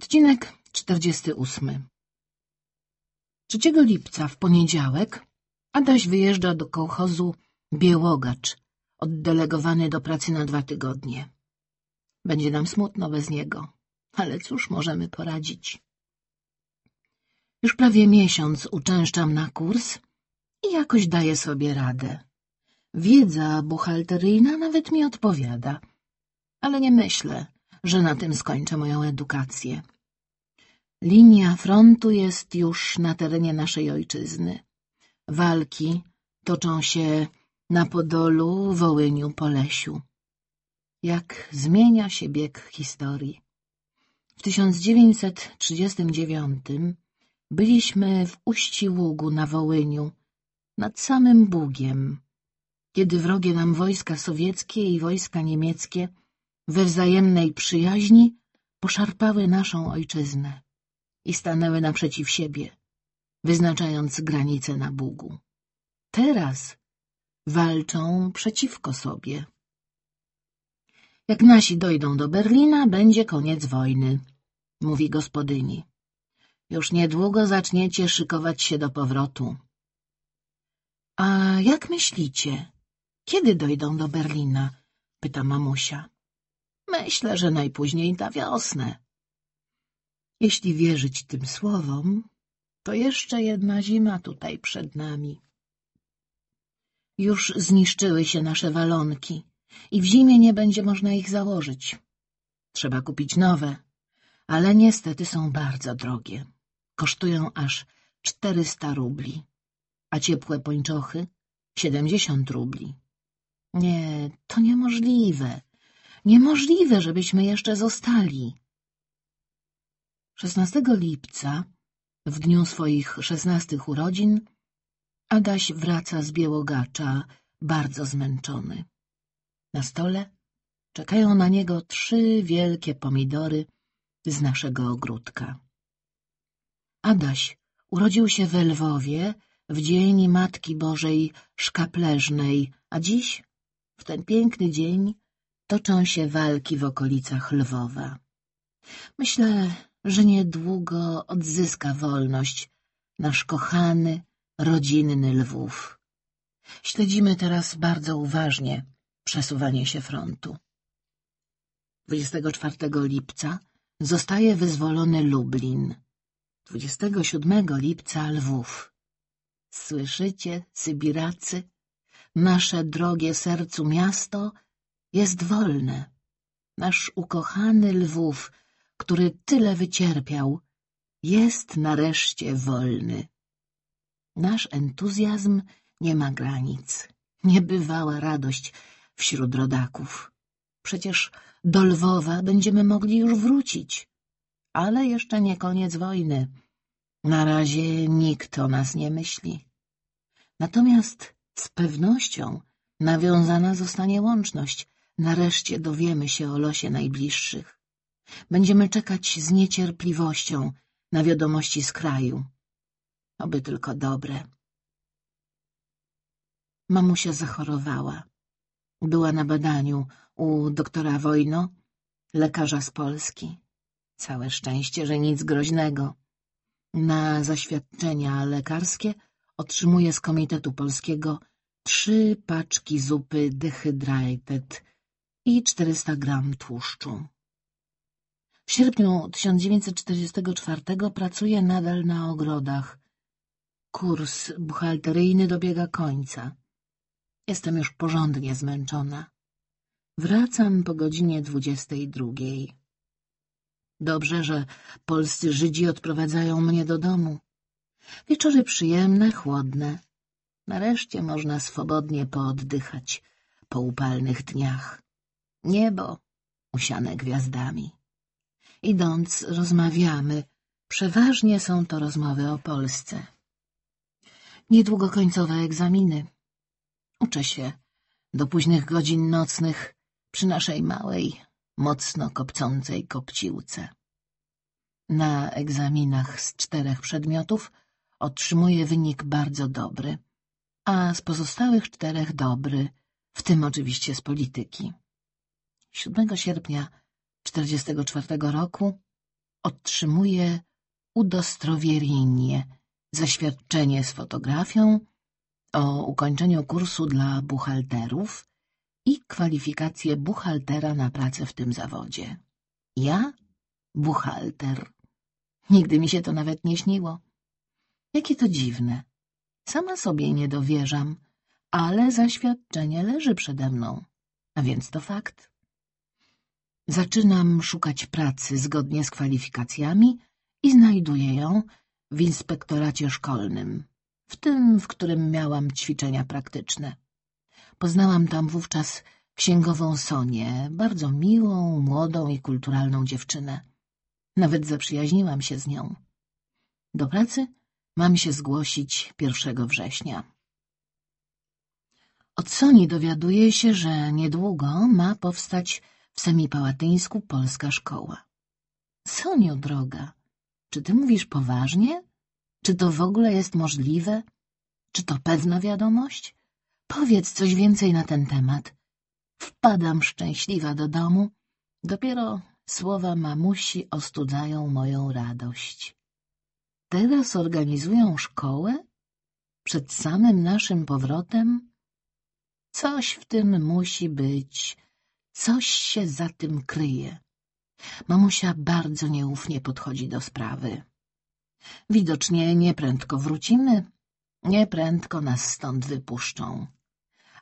Odcinek 48 3 lipca w poniedziałek Adaś wyjeżdża do kołchozu Białogacz, oddelegowany do pracy na dwa tygodnie. Będzie nam smutno bez niego, ale cóż możemy poradzić. Już prawie miesiąc uczęszczam na kurs i jakoś daję sobie radę. Wiedza buchalteryjna nawet mi odpowiada, ale nie myślę, że na tym skończę moją edukację. Linia frontu jest już na terenie naszej ojczyzny. Walki toczą się na Podolu, Wołyniu, Polesiu. Jak zmienia się bieg historii. W 1939 byliśmy w Uści na Wołyniu, nad samym Bugiem, kiedy wrogie nam wojska sowieckie i wojska niemieckie we wzajemnej przyjaźni poszarpały naszą ojczyznę i stanęły naprzeciw siebie, wyznaczając granice na Bugu. Teraz walczą przeciwko sobie. Jak nasi dojdą do Berlina, będzie koniec wojny, mówi gospodyni. Już niedługo zaczniecie szykować się do powrotu. A jak myślicie, kiedy dojdą do Berlina? pyta mamusia. Myślę, że najpóźniej na wiosnę. Jeśli wierzyć tym słowom, to jeszcze jedna zima tutaj przed nami. Już zniszczyły się nasze walonki i w zimie nie będzie można ich założyć. Trzeba kupić nowe, ale niestety są bardzo drogie. Kosztują aż czterysta rubli, a ciepłe pończochy siedemdziesiąt rubli. Nie, to niemożliwe. Niemożliwe, żebyśmy jeszcze zostali. 16 lipca, w dniu swoich szesnastych urodzin, Adaś wraca z Białogacza, bardzo zmęczony. Na stole czekają na niego trzy wielkie pomidory z naszego ogródka. Adaś urodził się we Lwowie w dzień Matki Bożej Szkapleżnej, a dziś, w ten piękny dzień, toczą się walki w okolicach Lwowa. Myślę, że niedługo odzyska wolność nasz kochany, rodzinny Lwów. Śledzimy teraz bardzo uważnie przesuwanie się frontu. 24 lipca zostaje wyzwolony Lublin. 27 lipca Lwów. Słyszycie, Sybiracy? Nasze drogie sercu miasto jest wolne. Nasz ukochany Lwów, który tyle wycierpiał, jest nareszcie wolny. Nasz entuzjazm nie ma granic. Niebywała radość wśród rodaków. Przecież do Lwowa będziemy mogli już wrócić. Ale jeszcze nie koniec wojny. Na razie nikt o nas nie myśli. Natomiast z pewnością nawiązana zostanie łączność. Nareszcie dowiemy się o losie najbliższych. Będziemy czekać z niecierpliwością na wiadomości z kraju. Oby tylko dobre. Mamusia zachorowała. Była na badaniu u doktora Wojno, lekarza z Polski. Całe szczęście, że nic groźnego. Na zaświadczenia lekarskie otrzymuje z Komitetu Polskiego trzy paczki zupy dehydrated i 400 gram tłuszczu. W sierpniu 1944 pracuje nadal na ogrodach. Kurs buchalteryjny dobiega końca. Jestem już porządnie zmęczona. Wracam po godzinie dwudziestej drugiej. Dobrze, że polscy Żydzi odprowadzają mnie do domu. Wieczory przyjemne, chłodne. Nareszcie można swobodnie pooddychać po upalnych dniach. Niebo usiane gwiazdami. Idąc, rozmawiamy. Przeważnie są to rozmowy o Polsce. Niedługo końcowe egzaminy. Uczę się do późnych godzin nocnych przy naszej małej, mocno kopcącej kopciłce. Na egzaminach z czterech przedmiotów otrzymuję wynik bardzo dobry, a z pozostałych czterech dobry, w tym oczywiście z polityki. 7 sierpnia 1944 roku otrzymuje udostrowienie, zaświadczenie z fotografią o ukończeniu kursu dla buchalterów i kwalifikację buchaltera na pracę w tym zawodzie. Ja? Buchalter. Nigdy mi się to nawet nie śniło. Jakie to dziwne. Sama sobie nie dowierzam, ale zaświadczenie leży przede mną, a więc to fakt. Zaczynam szukać pracy zgodnie z kwalifikacjami i znajduję ją w inspektoracie szkolnym, w tym, w którym miałam ćwiczenia praktyczne. Poznałam tam wówczas księgową Sonię, bardzo miłą, młodą i kulturalną dziewczynę. Nawet zaprzyjaźniłam się z nią. Do pracy mam się zgłosić 1 września. Od Soni dowiaduję się, że niedługo ma powstać w Semipałatyńsku polska szkoła. Soniu, droga, czy ty mówisz poważnie? Czy to w ogóle jest możliwe? Czy to pewna wiadomość? Powiedz coś więcej na ten temat. Wpadam szczęśliwa do domu. Dopiero słowa mamusi ostudzają moją radość. Teraz organizują szkołę? Przed samym naszym powrotem? Coś w tym musi być. Coś się za tym kryje. Mamusia bardzo nieufnie podchodzi do sprawy. Widocznie nieprędko wrócimy, nieprędko nas stąd wypuszczą.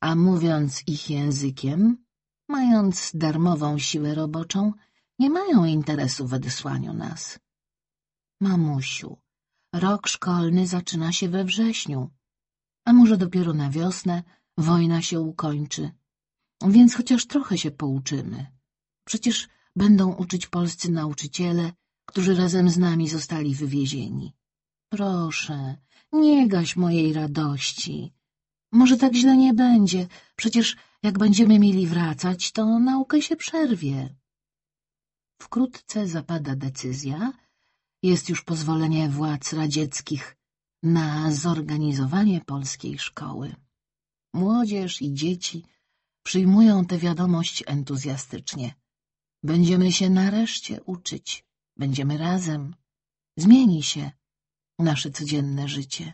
A mówiąc ich językiem, mając darmową siłę roboczą, nie mają interesu w odesłaniu nas. Mamusiu, rok szkolny zaczyna się we wrześniu, a może dopiero na wiosnę wojna się ukończy, więc chociaż trochę się pouczymy. Przecież będą uczyć polscy nauczyciele, którzy razem z nami zostali wywiezieni. Proszę, nie gaś mojej radości. Może tak źle nie będzie, przecież jak będziemy mieli wracać, to naukę się przerwie. Wkrótce zapada decyzja, jest już pozwolenie władz radzieckich na zorganizowanie polskiej szkoły. Młodzież i dzieci przyjmują tę wiadomość entuzjastycznie. Będziemy się nareszcie uczyć, będziemy razem. Zmieni się nasze codzienne życie.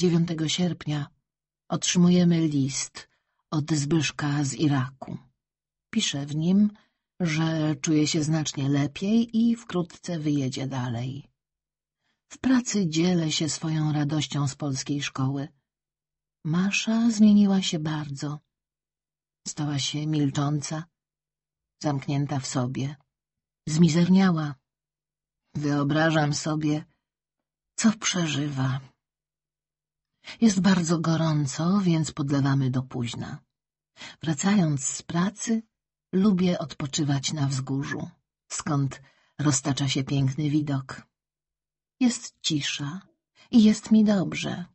9 sierpnia otrzymujemy list od Zbyszka z Iraku. Pisze w nim, że czuje się znacznie lepiej i wkrótce wyjedzie dalej. W pracy dzielę się swoją radością z polskiej szkoły. Masza zmieniła się bardzo. Stała się milcząca, zamknięta w sobie. Zmizerniała. Wyobrażam sobie, co przeżywa. Jest bardzo gorąco, więc podlewamy do późna. Wracając z pracy, lubię odpoczywać na wzgórzu, skąd roztacza się piękny widok. Jest cisza i jest mi dobrze.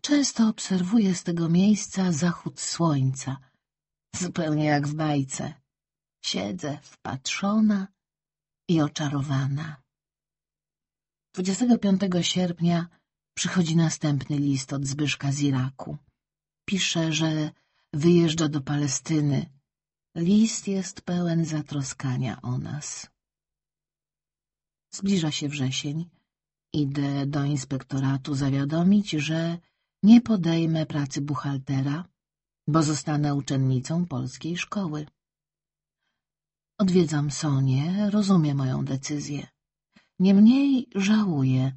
Często obserwuję z tego miejsca zachód słońca, zupełnie jak w bajce. Siedzę wpatrzona i oczarowana. 25 sierpnia przychodzi następny list od Zbyszka z Iraku. Pisze, że wyjeżdża do Palestyny. List jest pełen zatroskania o nas. Zbliża się wrzesień. Idę do inspektoratu zawiadomić, że nie podejmę pracy buchaltera, bo zostanę uczennicą polskiej szkoły. Odwiedzam Sonię, rozumie moją decyzję. Niemniej żałuję,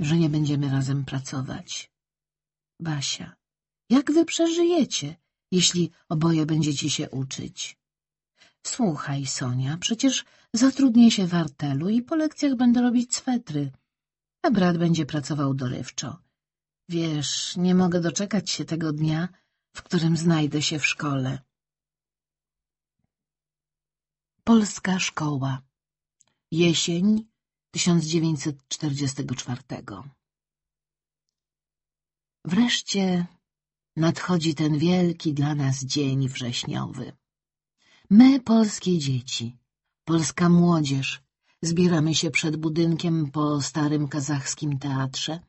że nie będziemy razem pracować. Basia, jak wy przeżyjecie, jeśli oboje będziecie się uczyć? Słuchaj, Sonia, przecież zatrudnię się w artelu i po lekcjach będę robić swetry, a brat będzie pracował dorywczo. Wiesz, nie mogę doczekać się tego dnia, w którym znajdę się w szkole. Polska szkoła. Jesień 1944 Wreszcie nadchodzi ten wielki dla nas dzień wrześniowy. My, polskie dzieci, polska młodzież, zbieramy się przed budynkiem po starym kazachskim teatrze,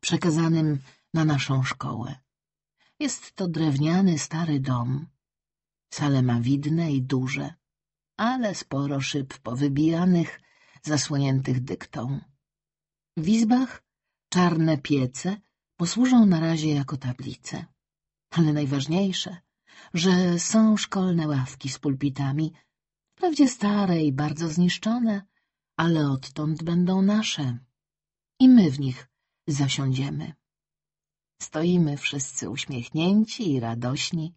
przekazanym na naszą szkołę. Jest to drewniany, stary dom. Sale ma widne i duże. ale sporo szyb powybijanych, zasłoniętych dyktą. W izbach czarne piece posłużą na razie jako tablice. Ale najważniejsze, że są szkolne ławki z pulpitami, wprawdzie stare i bardzo zniszczone, ale odtąd będą nasze. I my w nich zasiądziemy. Stoimy wszyscy uśmiechnięci i radośni.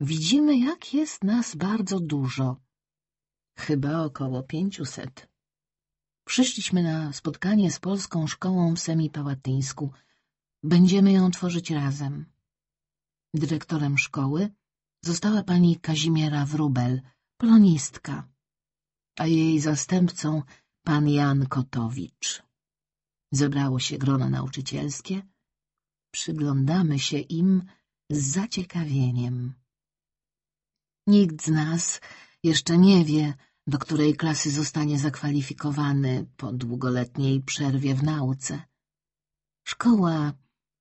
Widzimy, jak jest nas bardzo dużo. Chyba około pięciuset. Przyszliśmy na spotkanie z Polską Szkołą w Semipałatyńsku. Będziemy ją tworzyć razem. Dyrektorem szkoły została pani Kazimiera Wrubel, polonistka, a jej zastępcą pan Jan Kotowicz. Zebrało się grono nauczycielskie. Przyglądamy się im z zaciekawieniem. Nikt z nas jeszcze nie wie, do której klasy zostanie zakwalifikowany po długoletniej przerwie w nauce. Szkoła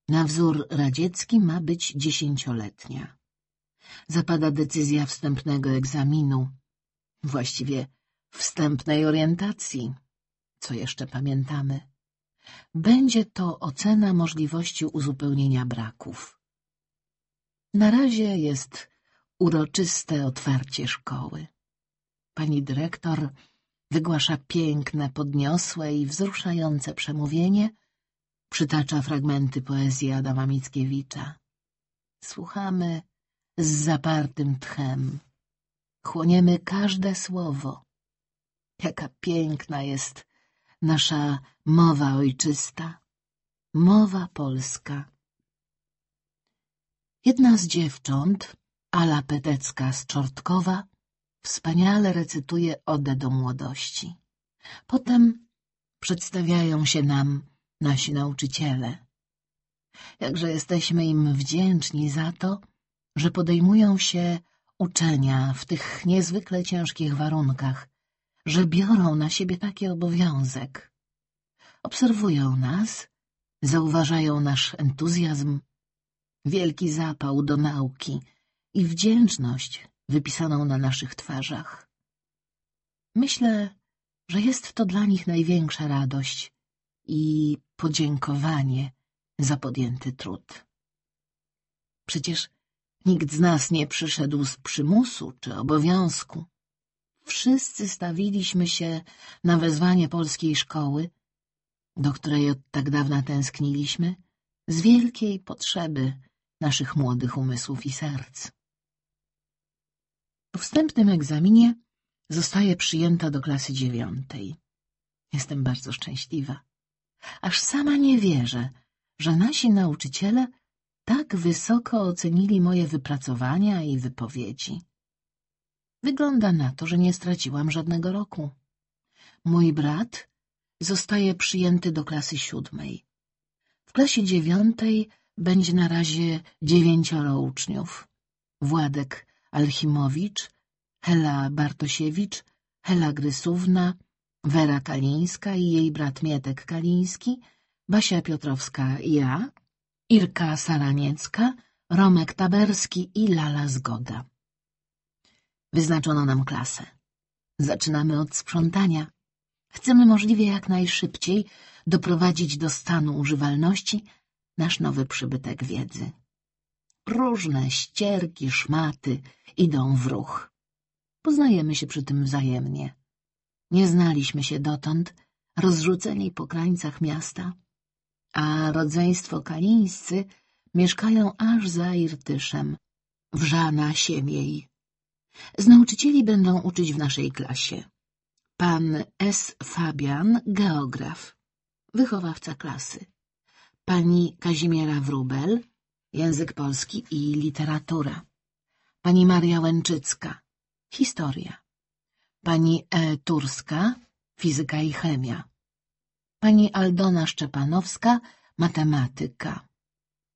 na wzór radziecki ma być dziesięcioletnia. Zapada decyzja wstępnego egzaminu, właściwie wstępnej orientacji, co jeszcze pamiętamy. Będzie to ocena możliwości uzupełnienia braków. Na razie jest uroczyste otwarcie szkoły. Pani dyrektor wygłasza piękne, podniosłe i wzruszające przemówienie, przytacza fragmenty poezji Adama Mickiewicza. Słuchamy z zapartym tchem. Chłoniemy każde słowo. Jaka piękna jest nasza mowa ojczysta, mowa polska. Jedna z dziewcząt, Ala Petecka z Czortkowa, wspaniale recytuje Odę do młodości. Potem przedstawiają się nam nasi nauczyciele. Jakże jesteśmy im wdzięczni za to, że podejmują się uczenia w tych niezwykle ciężkich warunkach, że biorą na siebie taki obowiązek. Obserwują nas, zauważają nasz entuzjazm, wielki zapał do nauki i wdzięczność wypisaną na naszych twarzach. Myślę, że jest to dla nich największa radość i podziękowanie za podjęty trud. Przecież nikt z nas nie przyszedł z przymusu czy obowiązku. Wszyscy stawiliśmy się na wezwanie polskiej szkoły, do której od tak dawna tęskniliśmy, z wielkiej potrzeby naszych młodych umysłów i serc. Po wstępnym egzaminie zostaję przyjęta do klasy dziewiątej. Jestem bardzo szczęśliwa. Aż sama nie wierzę, że nasi nauczyciele tak wysoko ocenili moje wypracowania i wypowiedzi. Wygląda na to, że nie straciłam żadnego roku. Mój brat zostaje przyjęty do klasy siódmej. W klasie dziewiątej będzie na razie dziewięcioro uczniów. Władek Alchimowicz, Hela Bartosiewicz, Hela Grysówna, Wera Kalińska i jej brat Mietek Kaliński, Basia Piotrowska i ja, Irka Saraniecka, Romek Taberski i Lala Zgoda. Wyznaczono nam klasę. Zaczynamy od sprzątania. Chcemy możliwie jak najszybciej doprowadzić do stanu używalności nasz nowy przybytek wiedzy. Różne ścierki, szmaty idą w ruch. Poznajemy się przy tym wzajemnie. Nie znaliśmy się dotąd, rozrzuceni po krańcach miasta, a rodzeństwo kalińscy mieszkają aż za Irtyszem, wrzana siemiej. Z nauczycieli będą uczyć w naszej klasie. Pan S. Fabian, geograf, wychowawca klasy. Pani Kazimiera Wrubel, język polski i literatura. Pani Maria Łęczycka, historia. Pani E. Turska, fizyka i chemia. Pani Aldona Szczepanowska, matematyka.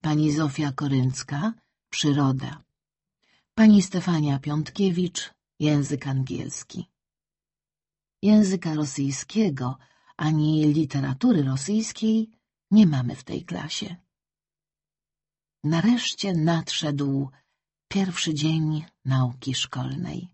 Pani Zofia Koryncka, przyroda. Pani Stefania Piątkiewicz, język angielski. Języka rosyjskiego ani literatury rosyjskiej nie mamy w tej klasie. Nareszcie nadszedł pierwszy dzień nauki szkolnej.